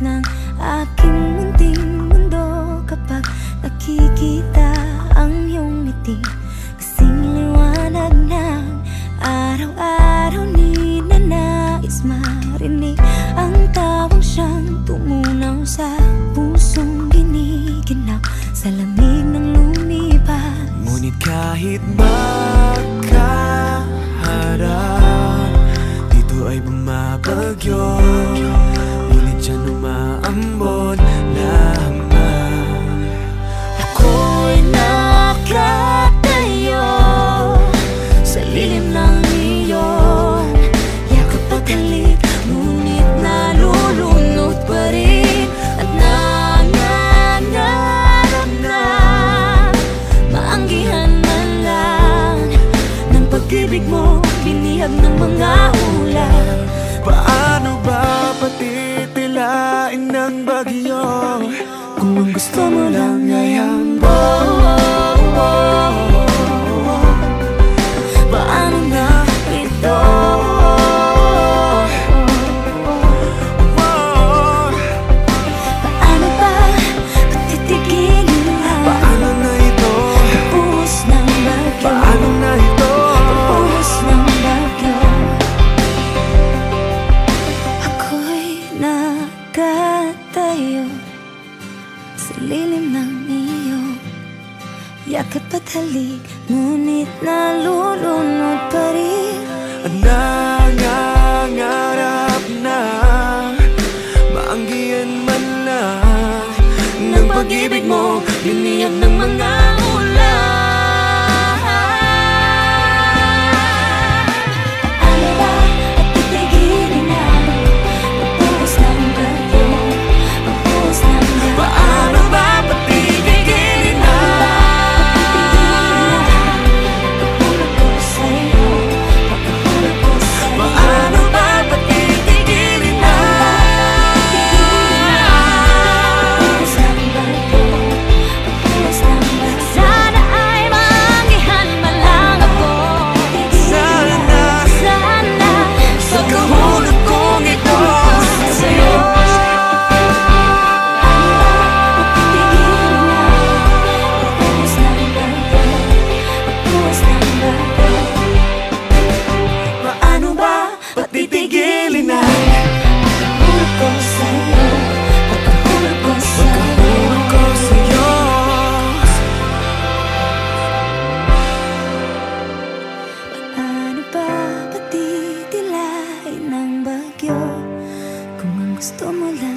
ng aking munting mundo Kapag nakikita ang iyong ngiti. Kasing liwanag ng araw-araw ni nanais marinig Ang tawang siyang tumunaw sa pusong giniginap. Sa lamig ng lumipas. Ngunit kahit makaharap Dito ay bumabagyo. Gusto mo lang Yakap at halik, ngunit nalulunod pa rin. Anak 多无奈。